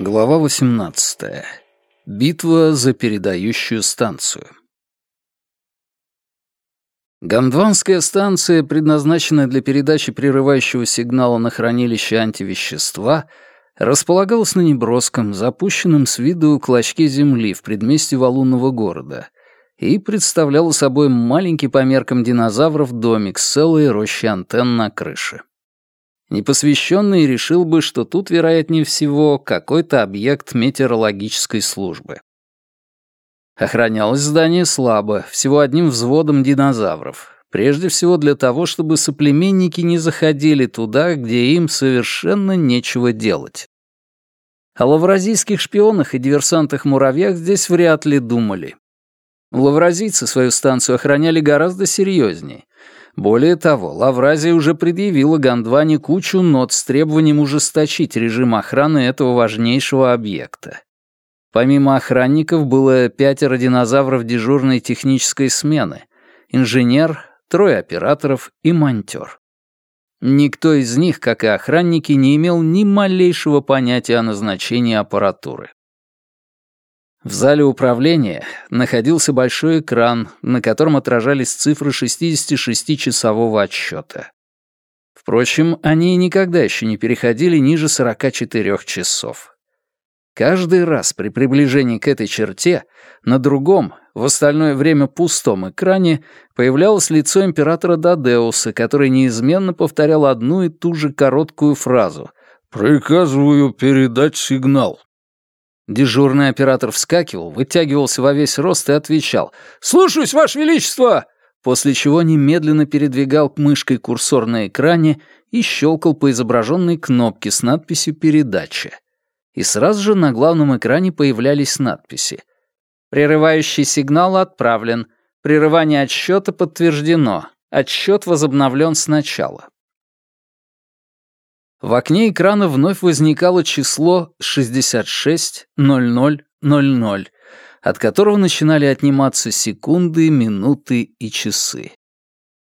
Глава 18. Битва за передающую станцию. Гондванская станция, предназначенная для передачи прерывающего сигнала на хранилище антивещества, располагалась на неброском, запущенном с виду клочке земли в предместье валунного города и представляла собой маленький по меркам динозавров домик с целой рощей антенн на крыше. Непосвященный решил бы, что тут, вероятнее всего, какой-то объект метеорологической службы. Охранялось здание слабо, всего одним взводом динозавров. Прежде всего для того, чтобы соплеменники не заходили туда, где им совершенно нечего делать. О лавразийских шпионах и диверсантах-муравьях здесь вряд ли думали. Лавразийцы свою станцию охраняли гораздо серьезнее. Более того, Лавразия уже предъявила Гондване кучу нот с требованием ужесточить режим охраны этого важнейшего объекта. Помимо охранников было пятеро динозавров дежурной технической смены, инженер, трое операторов и монтер. Никто из них, как и охранники, не имел ни малейшего понятия о назначении аппаратуры. В зале управления находился большой экран, на котором отражались цифры 66-часового отсчета. Впрочем, они никогда еще не переходили ниже 44 часов. Каждый раз при приближении к этой черте на другом, в остальное время пустом экране появлялось лицо императора Дадеуса, который неизменно повторял одну и ту же короткую фразу «Приказываю передать сигнал». Дежурный оператор вскакивал, вытягивался во весь рост и отвечал «Слушаюсь, Ваше Величество!» после чего немедленно передвигал мышкой курсор на экране и щелкал по изображенной кнопке с надписью «Передача». И сразу же на главном экране появлялись надписи «Прерывающий сигнал отправлен», «Прерывание отсчета подтверждено», «Отсчет возобновлен сначала». В окне экрана вновь возникало число 660000, от которого начинали отниматься секунды, минуты и часы.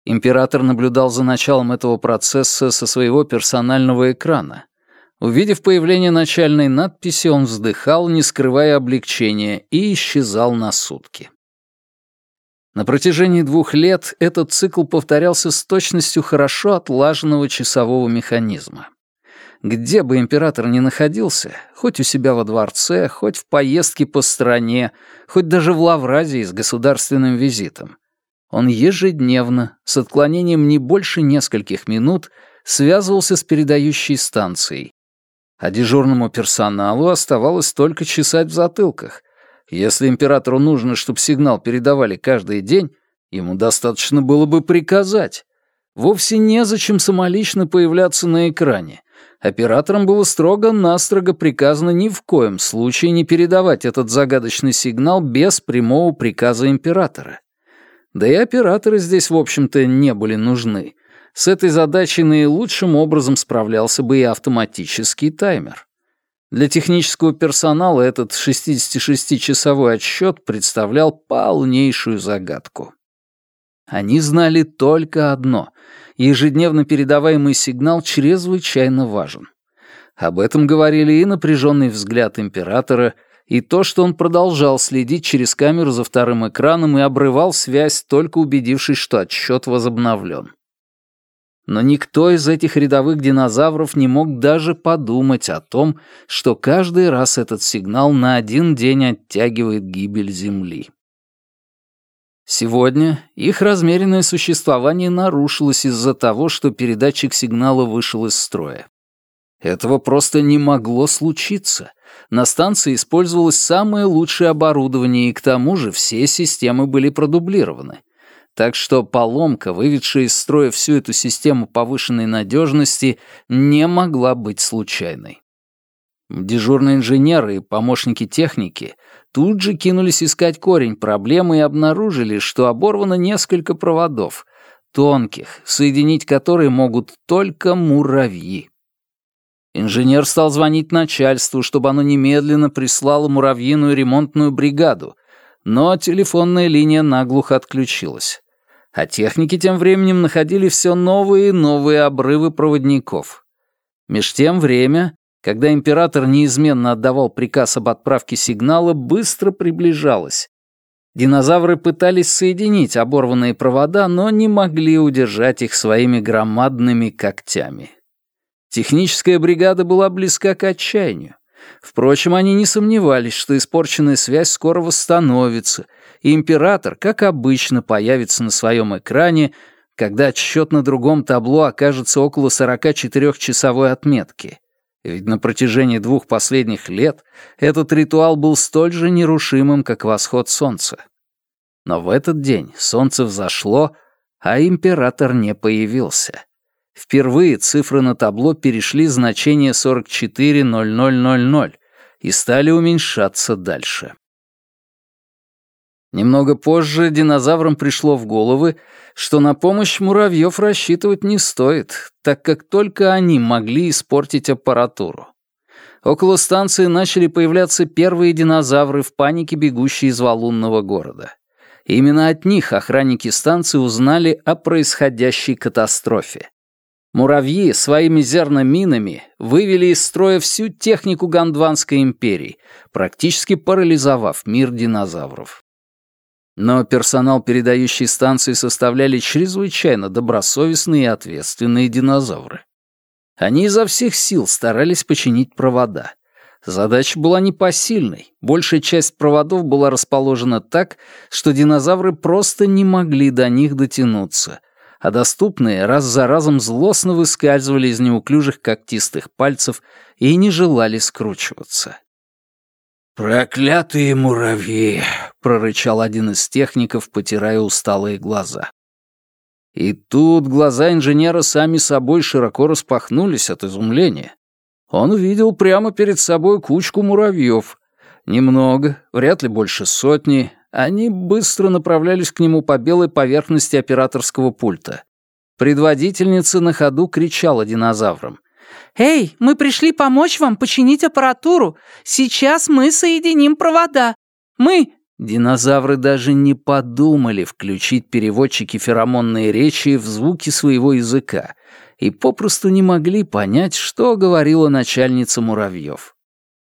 Император наблюдал за началом этого процесса со своего персонального экрана. Увидев появление начальной надписи, он вздыхал, не скрывая облегчения, и исчезал на сутки. На протяжении двух лет этот цикл повторялся с точностью хорошо отлаженного часового механизма. Где бы император ни находился, хоть у себя во дворце, хоть в поездке по стране, хоть даже в Лавразии с государственным визитом, он ежедневно, с отклонением не больше нескольких минут, связывался с передающей станцией. А дежурному персоналу оставалось только чесать в затылках. Если императору нужно, чтобы сигнал передавали каждый день, ему достаточно было бы приказать. Вовсе незачем самолично появляться на экране. Операторам было строго-настрого приказано ни в коем случае не передавать этот загадочный сигнал без прямого приказа императора. Да и операторы здесь, в общем-то, не были нужны. С этой задачей наилучшим образом справлялся бы и автоматический таймер. Для технического персонала этот 66-часовой отсчет представлял полнейшую загадку. Они знали только одно — ежедневно передаваемый сигнал чрезвычайно важен. Об этом говорили и напряженный взгляд императора, и то, что он продолжал следить через камеру за вторым экраном и обрывал связь, только убедившись, что отсчет возобновлен. Но никто из этих рядовых динозавров не мог даже подумать о том, что каждый раз этот сигнал на один день оттягивает гибель Земли. Сегодня их размеренное существование нарушилось из-за того, что передатчик сигнала вышел из строя. Этого просто не могло случиться. На станции использовалось самое лучшее оборудование, и к тому же все системы были продублированы. Так что поломка, выведшая из строя всю эту систему повышенной надежности, не могла быть случайной. Дежурные инженеры и помощники техники тут же кинулись искать корень проблемы и обнаружили, что оборвано несколько проводов, тонких, соединить которые могут только муравьи. Инженер стал звонить начальству, чтобы оно немедленно прислало муравьиную ремонтную бригаду, но телефонная линия наглухо отключилась. А техники тем временем находили все новые и новые обрывы проводников. Меж тем время когда император неизменно отдавал приказ об отправке сигнала, быстро приближалась. Динозавры пытались соединить оборванные провода, но не могли удержать их своими громадными когтями. Техническая бригада была близка к отчаянию. Впрочем, они не сомневались, что испорченная связь скоро восстановится, и император, как обычно, появится на своем экране, когда отсчет на другом табло окажется около 44-часовой отметки. Ведь на протяжении двух последних лет этот ритуал был столь же нерушимым, как восход солнца. Но в этот день солнце взошло, а император не появился. Впервые цифры на табло перешли значение 440000 и стали уменьшаться дальше. Немного позже динозаврам пришло в головы, что на помощь муравьев рассчитывать не стоит, так как только они могли испортить аппаратуру. Около станции начали появляться первые динозавры в панике, бегущие из валунного города. Именно от них охранники станции узнали о происходящей катастрофе. Муравьи своими зерноминами вывели из строя всю технику Гондванской империи, практически парализовав мир динозавров. Но персонал передающей станции составляли чрезвычайно добросовестные и ответственные динозавры. Они изо всех сил старались починить провода. Задача была непосильной. Большая часть проводов была расположена так, что динозавры просто не могли до них дотянуться, а доступные раз за разом злостно выскальзывали из неуклюжих когтистых пальцев и не желали скручиваться. «Проклятые муравьи!» — прорычал один из техников, потирая усталые глаза. И тут глаза инженера сами собой широко распахнулись от изумления. Он увидел прямо перед собой кучку муравьев. Немного, вряд ли больше сотни. Они быстро направлялись к нему по белой поверхности операторского пульта. Предводительница на ходу кричала динозаврам. «Эй, мы пришли помочь вам починить аппаратуру. Сейчас мы соединим провода. Мы...» Динозавры даже не подумали включить переводчики феромонной речи в звуки своего языка и попросту не могли понять, что говорила начальница муравьев.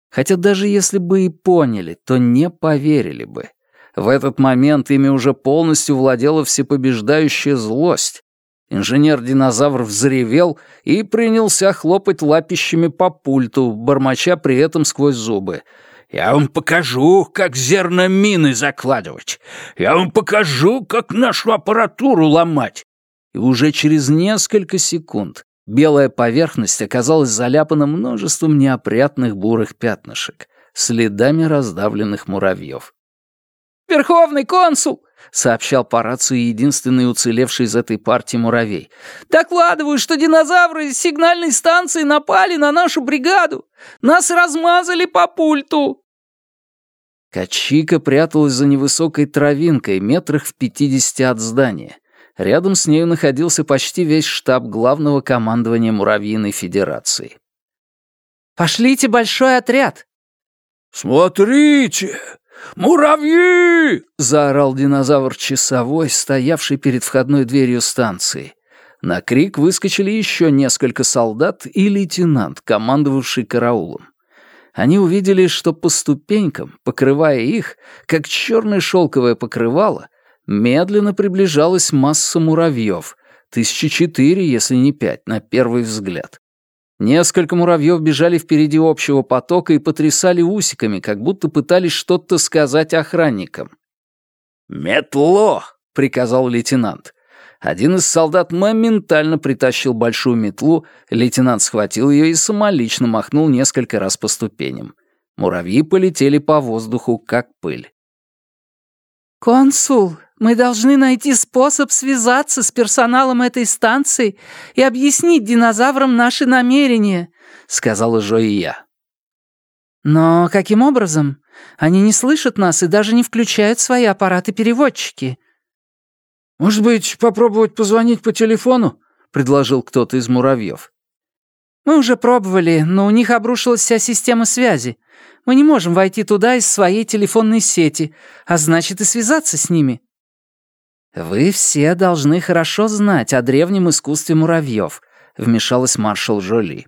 Хотя даже если бы и поняли, то не поверили бы. В этот момент ими уже полностью владела всепобеждающая злость, Инженер-динозавр взревел и принялся хлопать лапищами по пульту, бормоча при этом сквозь зубы. «Я вам покажу, как зерномины закладывать! Я вам покажу, как нашу аппаратуру ломать!» И уже через несколько секунд белая поверхность оказалась заляпана множеством неопрятных бурых пятнышек, следами раздавленных муравьев. «Верховный консул!» — сообщал по рации единственный уцелевший из этой партии муравей. «Докладываю, что динозавры из сигнальной станции напали на нашу бригаду. Нас размазали по пульту». Качика пряталась за невысокой травинкой, метрах в пятидесяти от здания. Рядом с нею находился почти весь штаб главного командования Муравьиной Федерации. «Пошлите большой отряд!» «Смотрите!» «Муравьи!» — заорал динозавр-часовой, стоявший перед входной дверью станции. На крик выскочили еще несколько солдат и лейтенант, командовавший караулом. Они увидели, что по ступенькам, покрывая их, как черное шелковое покрывало, медленно приближалась масса муравьев, тысячи четыре, если не пять, на первый взгляд. Несколько муравьев бежали впереди общего потока и потрясали усиками, как будто пытались что-то сказать охранникам. «Метло!» — приказал лейтенант. Один из солдат моментально притащил большую метлу, лейтенант схватил ее и самолично махнул несколько раз по ступеням. Муравьи полетели по воздуху, как пыль. «Консул, мы должны найти способ связаться с персоналом этой станции и объяснить динозаврам наши намерения», — сказала Жоия. «Но каким образом? Они не слышат нас и даже не включают свои аппараты-переводчики». «Может быть, попробовать позвонить по телефону?» — предложил кто-то из муравьев. «Мы уже пробовали, но у них обрушилась вся система связи. Мы не можем войти туда из своей телефонной сети, а значит и связаться с ними». «Вы все должны хорошо знать о древнем искусстве муравьев», — вмешалась маршал Жоли.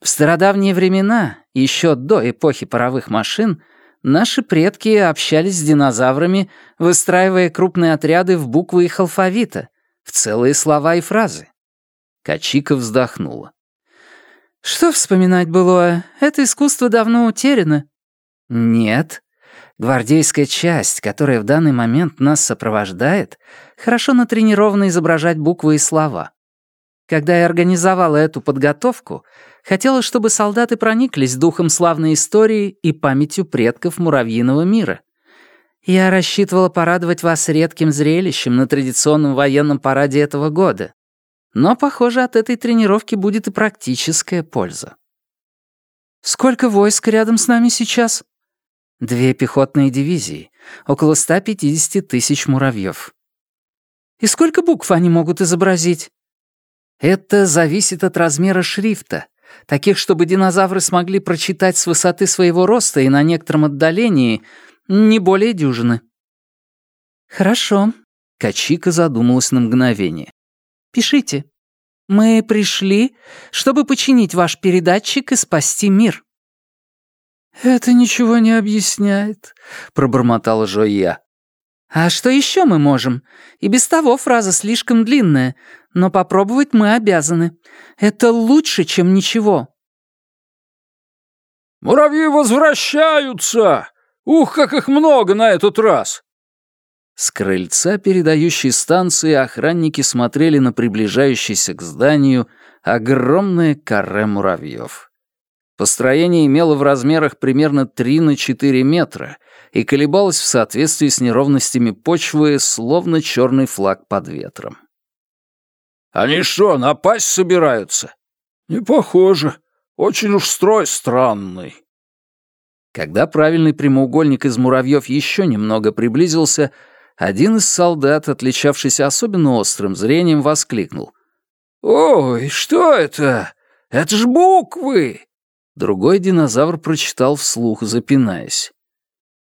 В стародавние времена, еще до эпохи паровых машин, наши предки общались с динозаврами, выстраивая крупные отряды в буквы их алфавита, в целые слова и фразы. Качика вздохнула. «Что вспоминать было? Это искусство давно утеряно». «Нет. Гвардейская часть, которая в данный момент нас сопровождает, хорошо натренирована изображать буквы и слова. Когда я организовала эту подготовку, хотела, чтобы солдаты прониклись духом славной истории и памятью предков муравьиного мира. Я рассчитывала порадовать вас редким зрелищем на традиционном военном параде этого года. Но, похоже, от этой тренировки будет и практическая польза. Сколько войск рядом с нами сейчас? Две пехотные дивизии, около 150 тысяч муравьев. И сколько букв они могут изобразить? Это зависит от размера шрифта, таких, чтобы динозавры смогли прочитать с высоты своего роста и на некотором отдалении не более дюжины. Хорошо. Качика задумалась на мгновение. Пишите. Мы пришли, чтобы починить ваш передатчик и спасти мир. «Это ничего не объясняет», — пробормотала Жоя. «А что еще мы можем? И без того фраза слишком длинная, но попробовать мы обязаны. Это лучше, чем ничего». «Муравьи возвращаются! Ух, как их много на этот раз!» С крыльца передающей станции охранники смотрели на приближающееся к зданию огромное каре муравьев. Построение имело в размерах примерно 3 на 4 метра и колебалось в соответствии с неровностями почвы, словно черный флаг под ветром. «Они что, напасть собираются?» «Не похоже. Очень уж строй странный». Когда правильный прямоугольник из муравьев еще немного приблизился, один из солдат, отличавшийся особенно острым зрением, воскликнул. «Ой, что это? Это ж буквы!» Другой динозавр прочитал вслух, запинаясь.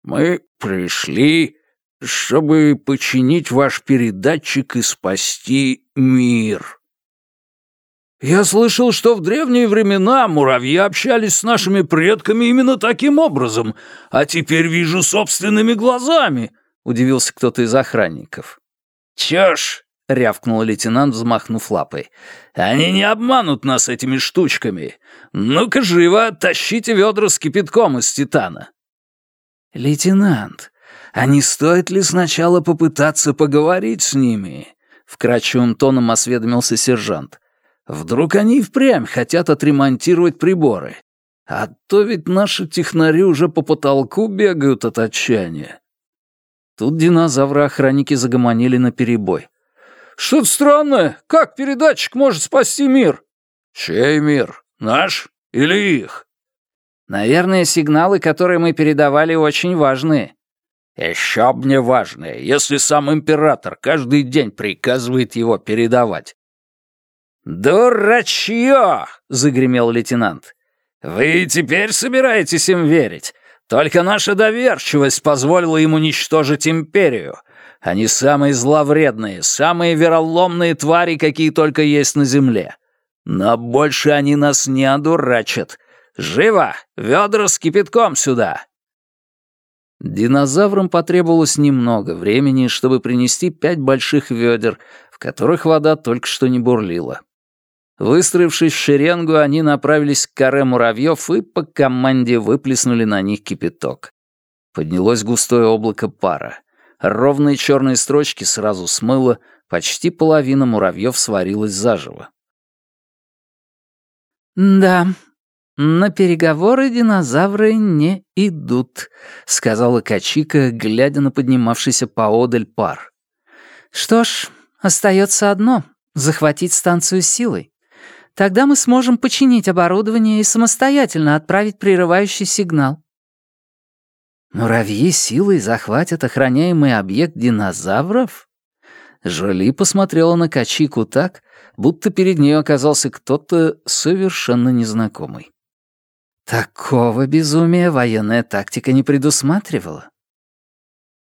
«Мы пришли, чтобы починить ваш передатчик и спасти мир». «Я слышал, что в древние времена муравьи общались с нашими предками именно таким образом, а теперь вижу собственными глазами», — удивился кто-то из охранников. «Чё — рявкнул лейтенант, взмахнув лапой. «Они не обманут нас этими штучками. Ну-ка, живо, тащите ведра с кипятком из титана». «Лейтенант, а не стоит ли сначала попытаться поговорить с ними?» Вкрадчивым тоном осведомился сержант. «Вдруг они и впрямь хотят отремонтировать приборы? А то ведь наши технари уже по потолку бегают от отчаяния». Тут динозавры-охранники загомонили наперебой. Что-то странное. Как передатчик может спасти мир? Чей мир? Наш или их? Наверное, сигналы, которые мы передавали, очень важные. Еще б мне важные, если сам император каждый день приказывает его передавать. «Дурачье!» — загремел лейтенант. «Вы теперь собираетесь им верить? Только наша доверчивость позволила ему уничтожить империю, они самые зловредные, самые вероломные твари, какие только есть на земле. Но больше они нас не одурачат. Живо! Ведра с кипятком сюда!» Динозаврам потребовалось немного времени, чтобы принести пять больших ведер, в которых вода только что не бурлила. Выстроившись в шеренгу, они направились к коре муравьев и по команде выплеснули на них кипяток. Поднялось густое облако пара. Ровные черные строчки сразу смыло, почти половина муравьев сварилась заживо. «Да, на переговоры динозавры не идут», — сказала Качика, глядя на поднимавшийся поодаль пар. «Что ж, остается одно — захватить станцию силой. Тогда мы сможем починить оборудование и самостоятельно отправить прерывающий сигнал. Муравьи силой захватят охраняемый объект динозавров? Жоли посмотрела на Качику так, будто перед ней оказался кто-то совершенно незнакомый. Такого безумия военная тактика не предусматривала.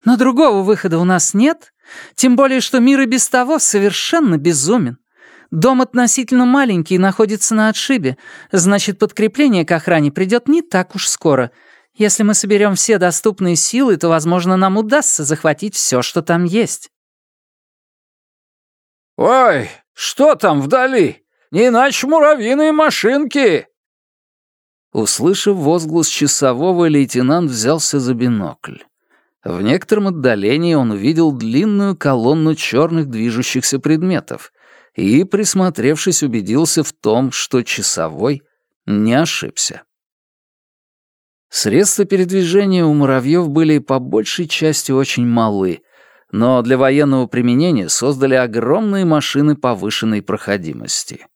Но другого выхода у нас нет, тем более, что мир и без того совершенно безумен. Дом относительно маленький и находится на отшибе. Значит, подкрепление к охране придет не так уж скоро. Если мы соберем все доступные силы, то, возможно, нам удастся захватить все, что там есть». «Ой, что там вдали? Не иначе муравьиные машинки!» Услышав возглас часового, лейтенант взялся за бинокль. В некотором отдалении он увидел длинную колонну черных движущихся предметов и, присмотревшись, убедился в том, что часовой не ошибся. Средства передвижения у муравьев были по большей части очень малы, но для военного применения создали огромные машины повышенной проходимости.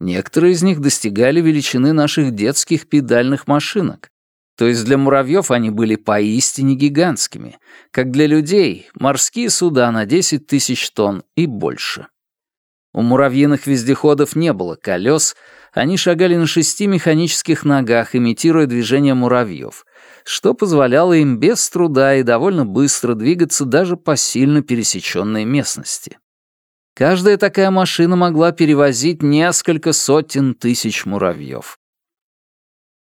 Некоторые из них достигали величины наших детских педальных машинок, то есть для муравьев они были поистине гигантскими, как для людей морские суда на 10 тысяч тонн и больше. У муравьиных вездеходов не было колес, они шагали на шести механических ногах, имитируя движение муравьев, что позволяло им без труда и довольно быстро двигаться даже по сильно пересеченной местности. Каждая такая машина могла перевозить несколько сотен тысяч муравьев.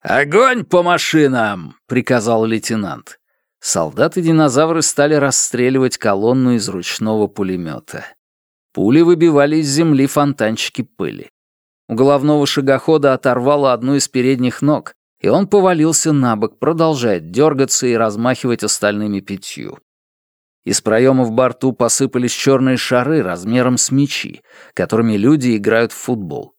«Огонь по машинам!» — приказал лейтенант. Солдаты-динозавры стали расстреливать колонну из ручного пулемета. Пули выбивали из земли фонтанчики пыли. У головного шагохода оторвало одну из передних ног, и он повалился на бок, продолжая дергаться и размахивать остальными пятью. Из проема в борту посыпались черные шары размером с мячи, которыми люди играют в футбол.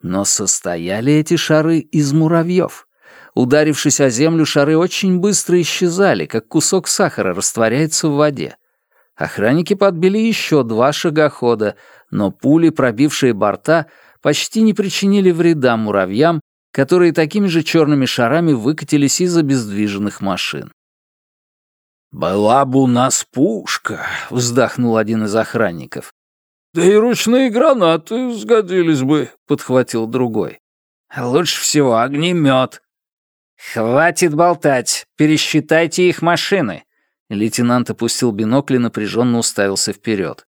Но состояли эти шары из муравьев. Ударившись о землю, шары очень быстро исчезали, как кусок сахара растворяется в воде. Охранники подбили еще два шагохода, но пули, пробившие борта, почти не причинили вреда муравьям, которые такими же черными шарами выкатились из обездвиженных машин. «Была бы у нас пушка», — вздохнул один из охранников. «Да и ручные гранаты сгодились бы», — подхватил другой. «Лучше всего огнемет». «Хватит болтать, пересчитайте их машины», Лейтенант опустил бинокль и напряженно уставился вперед.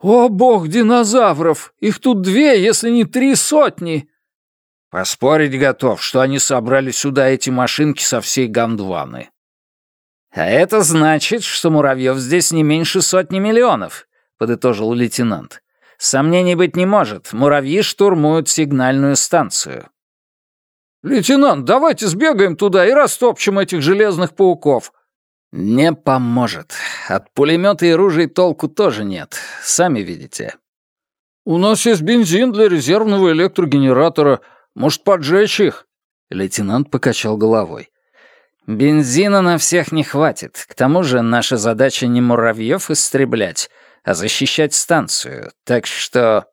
«О, бог динозавров! Их тут две, если не три сотни!» «Поспорить готов, что они собрали сюда эти машинки со всей Гондваны». «А это значит, что муравьев здесь не меньше сотни миллионов», — подытожил лейтенант. «Сомнений быть не может. Муравьи штурмуют сигнальную станцию». «Лейтенант, давайте сбегаем туда и растопчем этих железных пауков. «Не поможет. От пулемета и ружей толку тоже нет. Сами видите». «У нас есть бензин для резервного электрогенератора. Может, поджечь их?» Лейтенант покачал головой. «Бензина на всех не хватит. К тому же наша задача не муравьев истреблять, а защищать станцию. Так что...»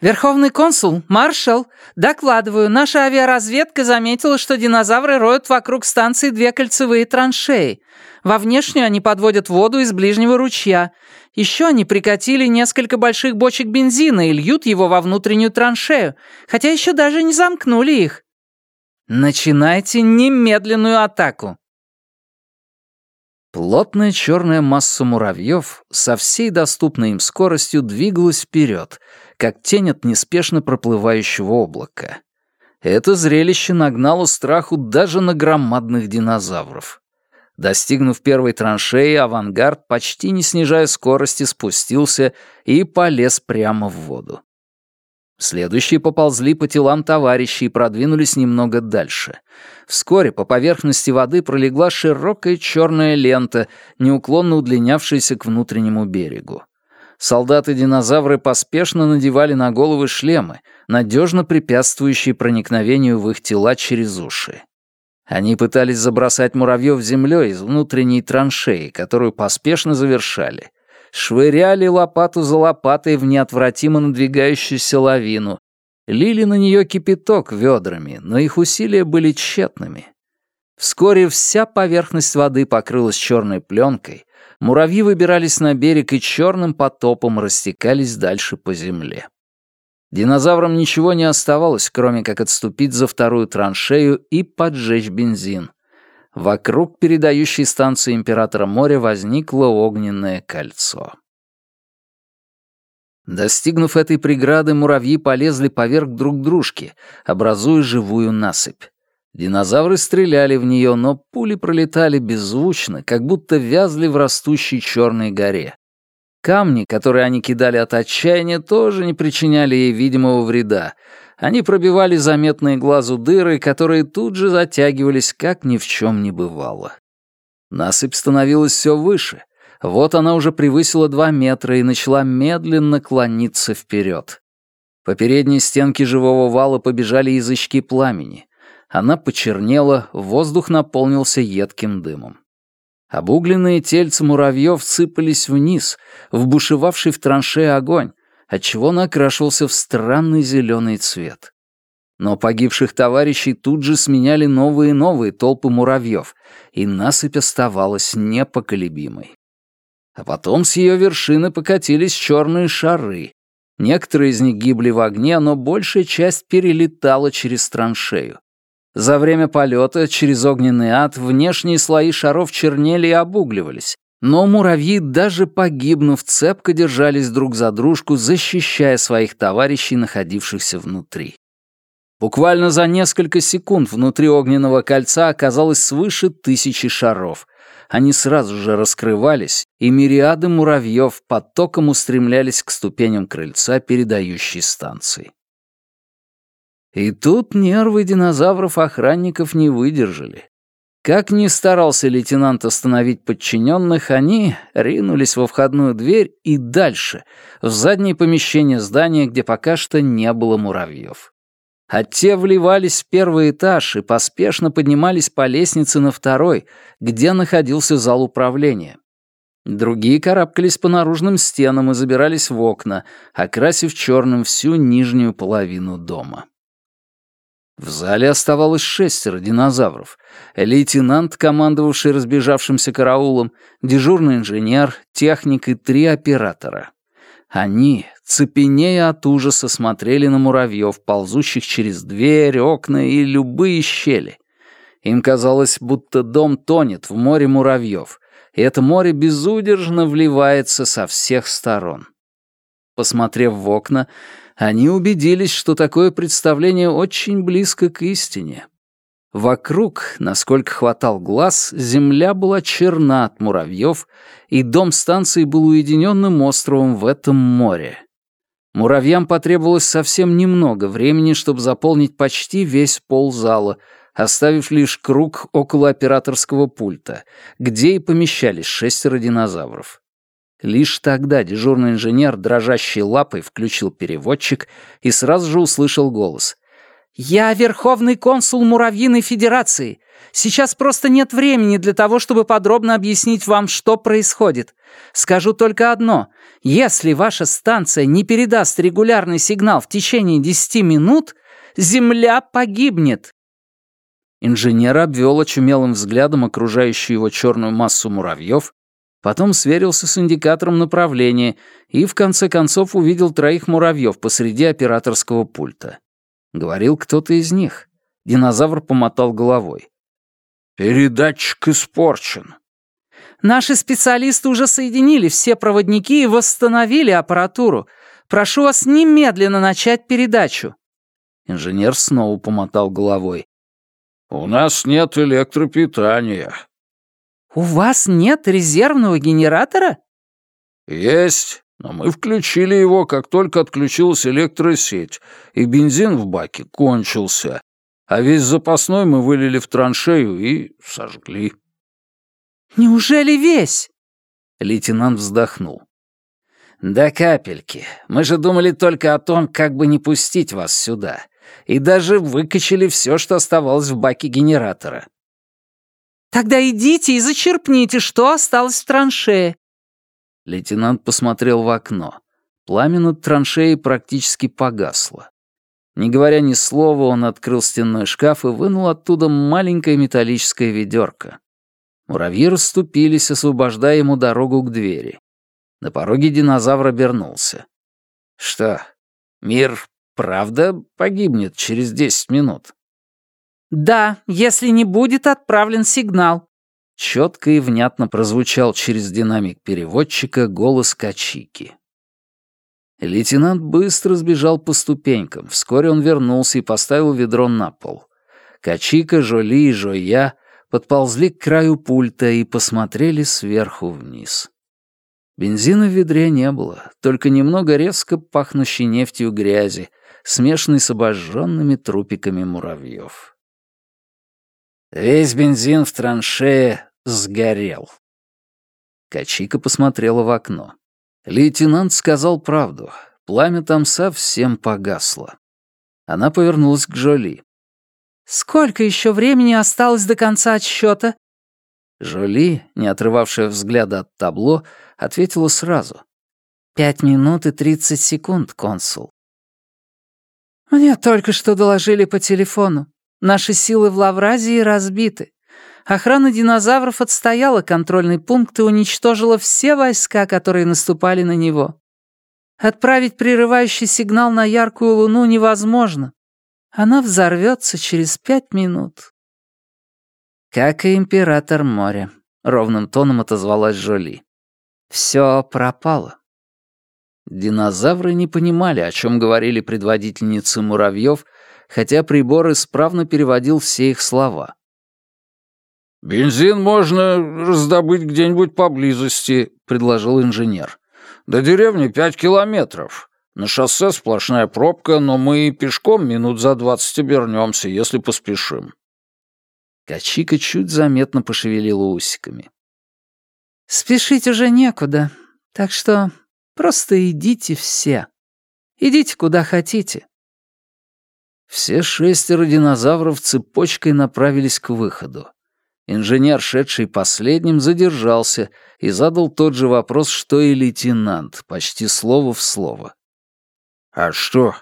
«Верховный консул, маршал, докладываю, наша авиаразведка заметила, что динозавры роют вокруг станции две кольцевые траншеи. Во внешнюю они подводят воду из ближнего ручья. Еще они прикатили несколько больших бочек бензина и льют его во внутреннюю траншею, хотя еще даже не замкнули их. Начинайте немедленную атаку». Плотная черная масса муравьев со всей доступной им скоростью двигалась вперед, как тень от неспешно проплывающего облака. Это зрелище нагнало страху даже на громадных динозавров. Достигнув первой траншеи, авангард, почти не снижая скорости, спустился и полез прямо в воду. Следующие поползли по телам товарищей и продвинулись немного дальше. Вскоре по поверхности воды пролегла широкая черная лента, неуклонно удлинявшаяся к внутреннему берегу. Солдаты-динозавры поспешно надевали на головы шлемы, надежно препятствующие проникновению в их тела через уши. Они пытались забросать муравьев землей из внутренней траншеи, которую поспешно завершали швыряли лопату за лопатой в неотвратимо надвигающуюся лавину, лили на нее кипяток ведрами, но их усилия были тщетными. Вскоре вся поверхность воды покрылась черной пленкой, муравьи выбирались на берег и черным потопом растекались дальше по земле. Динозаврам ничего не оставалось, кроме как отступить за вторую траншею и поджечь бензин. Вокруг передающей станции Императора моря возникло огненное кольцо. Достигнув этой преграды, муравьи полезли поверх друг дружки, образуя живую насыпь. Динозавры стреляли в нее, но пули пролетали беззвучно, как будто вязли в растущей черной горе. Камни, которые они кидали от отчаяния, тоже не причиняли ей видимого вреда. Они пробивали заметные глазу дыры, которые тут же затягивались, как ни в чем не бывало. Насыпь становилась все выше. Вот она уже превысила два метра и начала медленно клониться вперед. По передней стенке живого вала побежали язычки пламени. Она почернела, воздух наполнился едким дымом. Обугленные тельца муравьев сыпались вниз, в бушевавший в траншее огонь, отчего он окрашивался в странный зеленый цвет. Но погибших товарищей тут же сменяли новые и новые толпы муравьев, и насыпь оставалась непоколебимой. А потом с ее вершины покатились черные шары. Некоторые из них гибли в огне, но большая часть перелетала через траншею. За время полета через огненный ад внешние слои шаров чернели и обугливались, но муравьи, даже погибнув, цепко держались друг за дружку, защищая своих товарищей, находившихся внутри. Буквально за несколько секунд внутри огненного кольца оказалось свыше тысячи шаров. Они сразу же раскрывались, и мириады муравьев потоком устремлялись к ступеням крыльца передающей станции. И тут нервы динозавров-охранников не выдержали. Как ни старался лейтенант остановить подчиненных, они ринулись во входную дверь и дальше, в заднее помещение здания, где пока что не было муравьев а те вливались в первый этаж и поспешно поднимались по лестнице на второй, где находился зал управления. Другие карабкались по наружным стенам и забирались в окна, окрасив черным всю нижнюю половину дома. В зале оставалось шестеро динозавров. Лейтенант, командовавший разбежавшимся караулом, дежурный инженер, техник и три оператора. Они, цепенея от ужаса, смотрели на муравьев, ползущих через дверь, окна и любые щели. Им казалось, будто дом тонет в море муравьев, и это море безудержно вливается со всех сторон. Посмотрев в окна, они убедились, что такое представление очень близко к истине. Вокруг, насколько хватал глаз, земля была черна от муравьев, и дом станции был уединенным островом в этом море. Муравьям потребовалось совсем немного времени, чтобы заполнить почти весь пол зала, оставив лишь круг около операторского пульта, где и помещались шестеро динозавров. Лишь тогда дежурный инженер дрожащей лапой включил переводчик и сразу же услышал голос — «Я Верховный консул Муравьиной Федерации. Сейчас просто нет времени для того, чтобы подробно объяснить вам, что происходит. Скажу только одно. Если ваша станция не передаст регулярный сигнал в течение 10 минут, Земля погибнет». Инженер обвел очумелым взглядом окружающую его черную массу муравьев, потом сверился с индикатором направления и в конце концов увидел троих муравьев посреди операторского пульта. Говорил кто-то из них. Динозавр помотал головой. «Передатчик испорчен». «Наши специалисты уже соединили все проводники и восстановили аппаратуру. Прошу вас немедленно начать передачу». Инженер снова помотал головой. «У нас нет электропитания». «У вас нет резервного генератора?» «Есть. Но мы включили его, как только отключилась электросеть, и бензин в баке кончился. А весь запасной мы вылили в траншею и сожгли. «Неужели весь?» Лейтенант вздохнул. «Да капельки. Мы же думали только о том, как бы не пустить вас сюда. И даже выкачали все, что оставалось в баке генератора». «Тогда идите и зачерпните, что осталось в траншее. Лейтенант посмотрел в окно. Пламя над траншеей практически погасло. Не говоря ни слова, он открыл стенной шкаф и вынул оттуда маленькое металлическое ведерко. Муравьи расступились, освобождая ему дорогу к двери. На пороге динозавр обернулся. «Что, мир правда погибнет через десять минут?» «Да, если не будет отправлен сигнал», Четко и внятно прозвучал через динамик переводчика голос Качики. Лейтенант быстро сбежал по ступенькам. Вскоре он вернулся и поставил ведро на пол. Качика, Жоли и Жоя подползли к краю пульта и посмотрели сверху вниз. Бензина в ведре не было, только немного резко пахнущей нефтью грязи, смешанной с обожженными трупиками муравьев. Весь бензин в траншее сгорел. Качика посмотрела в окно. Лейтенант сказал правду. Пламя там совсем погасло. Она повернулась к Жоли. «Сколько еще времени осталось до конца отсчета?» Жоли, не отрывавшая взгляда от табло, ответила сразу. «Пять минут и тридцать секунд, консул». «Мне только что доложили по телефону. Наши силы в Лавразии разбиты. Охрана динозавров отстояла контрольный пункт и уничтожила все войска, которые наступали на него. Отправить прерывающий сигнал на яркую луну невозможно. Она взорвется через пять минут. «Как и император моря», — ровным тоном отозвалась Жоли. «Все пропало». Динозавры не понимали, о чем говорили предводительницы муравьев, хотя прибор исправно переводил все их слова. «Бензин можно раздобыть где-нибудь поблизости», — предложил инженер. «До деревни пять километров. На шоссе сплошная пробка, но мы пешком минут за двадцать обернемся, если поспешим». Качика чуть заметно пошевелила усиками. «Спешить уже некуда, так что просто идите все. Идите куда хотите». Все шестеро динозавров цепочкой направились к выходу. Инженер, шедший последним, задержался и задал тот же вопрос, что и лейтенант, почти слово в слово. «А что,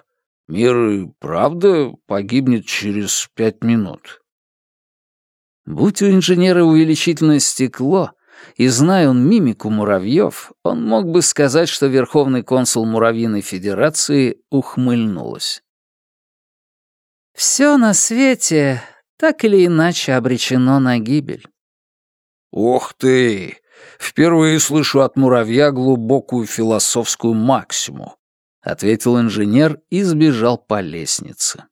мир и правда погибнет через пять минут?» Будь у инженера увеличительное стекло, и зная он мимику муравьев, он мог бы сказать, что Верховный консул Муравьиной Федерации ухмыльнулась. «Все на свете так или иначе обречено на гибель. «Ух ты! Впервые слышу от муравья глубокую философскую максиму», — ответил инженер и сбежал по лестнице.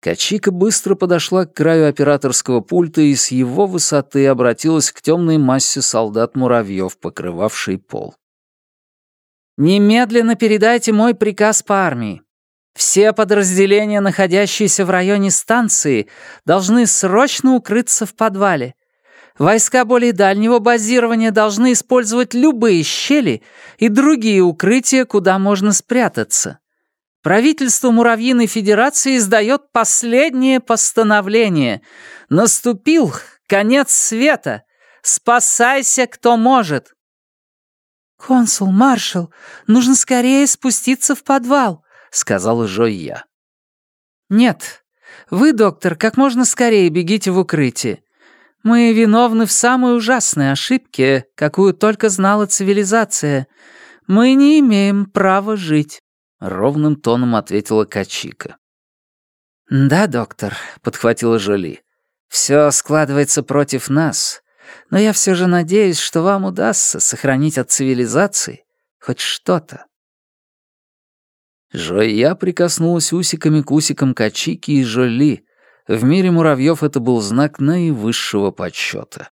Качика быстро подошла к краю операторского пульта и с его высоты обратилась к темной массе солдат-муравьев, покрывавшей пол. «Немедленно передайте мой приказ по армии. Все подразделения, находящиеся в районе станции, должны срочно укрыться в подвале. Войска более дальнего базирования должны использовать любые щели и другие укрытия, куда можно спрятаться. Правительство Муравьиной Федерации издает последнее постановление. Наступил конец света. Спасайся, кто может. «Консул, маршал, нужно скорее спуститься в подвал», сказала Жойя. «Нет. Вы, доктор, как можно скорее бегите в укрытие. Мы виновны в самой ужасной ошибке, какую только знала цивилизация. Мы не имеем права жить», — ровным тоном ответила Качика. «Да, доктор», — подхватила Жоли. «Все складывается против нас, но я все же надеюсь, что вам удастся сохранить от цивилизации хоть что-то». Жоя прикоснулась усиками к усикам Качики и Жоли. В мире муравьев это был знак наивысшего почета.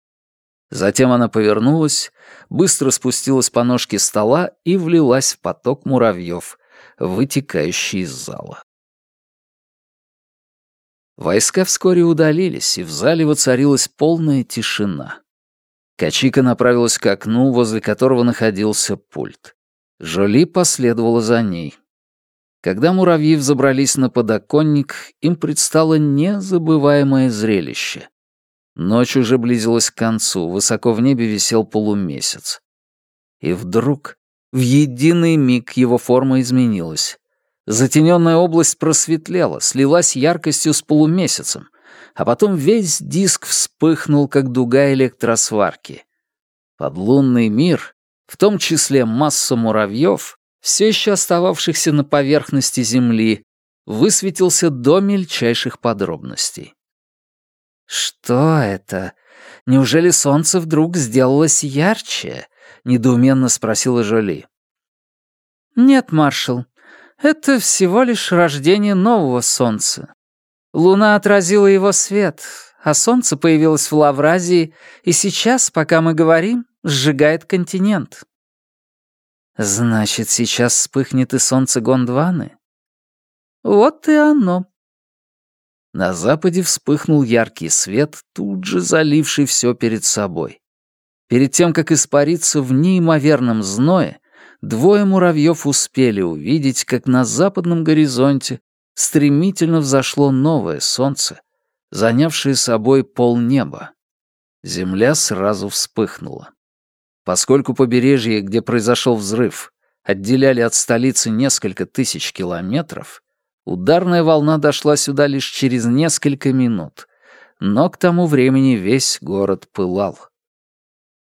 Затем она повернулась, быстро спустилась по ножке стола и влилась в поток муравьев, вытекающий из зала. Войска вскоре удалились, и в зале воцарилась полная тишина. Качика направилась к окну, возле которого находился пульт. Жоли последовала за ней. Когда муравьи взобрались на подоконник, им предстало незабываемое зрелище. Ночь уже близилась к концу, высоко в небе висел полумесяц. И вдруг, в единый миг его форма изменилась. Затененная область просветлела, слилась яркостью с полумесяцем, а потом весь диск вспыхнул, как дуга электросварки. Подлунный мир, в том числе масса муравьев, все еще остававшихся на поверхности Земли, высветился до мельчайших подробностей. «Что это? Неужели солнце вдруг сделалось ярче?» — недоуменно спросила Жоли. «Нет, маршал, это всего лишь рождение нового солнца. Луна отразила его свет, а солнце появилось в Лавразии, и сейчас, пока мы говорим, сжигает континент». «Значит, сейчас вспыхнет и солнце Гондваны?» «Вот и оно». На западе вспыхнул яркий свет, тут же заливший все перед собой. Перед тем, как испариться в неимоверном зное, двое муравьев успели увидеть, как на западном горизонте стремительно взошло новое солнце, занявшее собой полнеба. Земля сразу вспыхнула. Поскольку побережье, где произошел взрыв, отделяли от столицы несколько тысяч километров, ударная волна дошла сюда лишь через несколько минут, но к тому времени весь город пылал.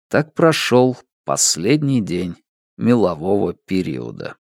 Так прошел последний день мелового периода.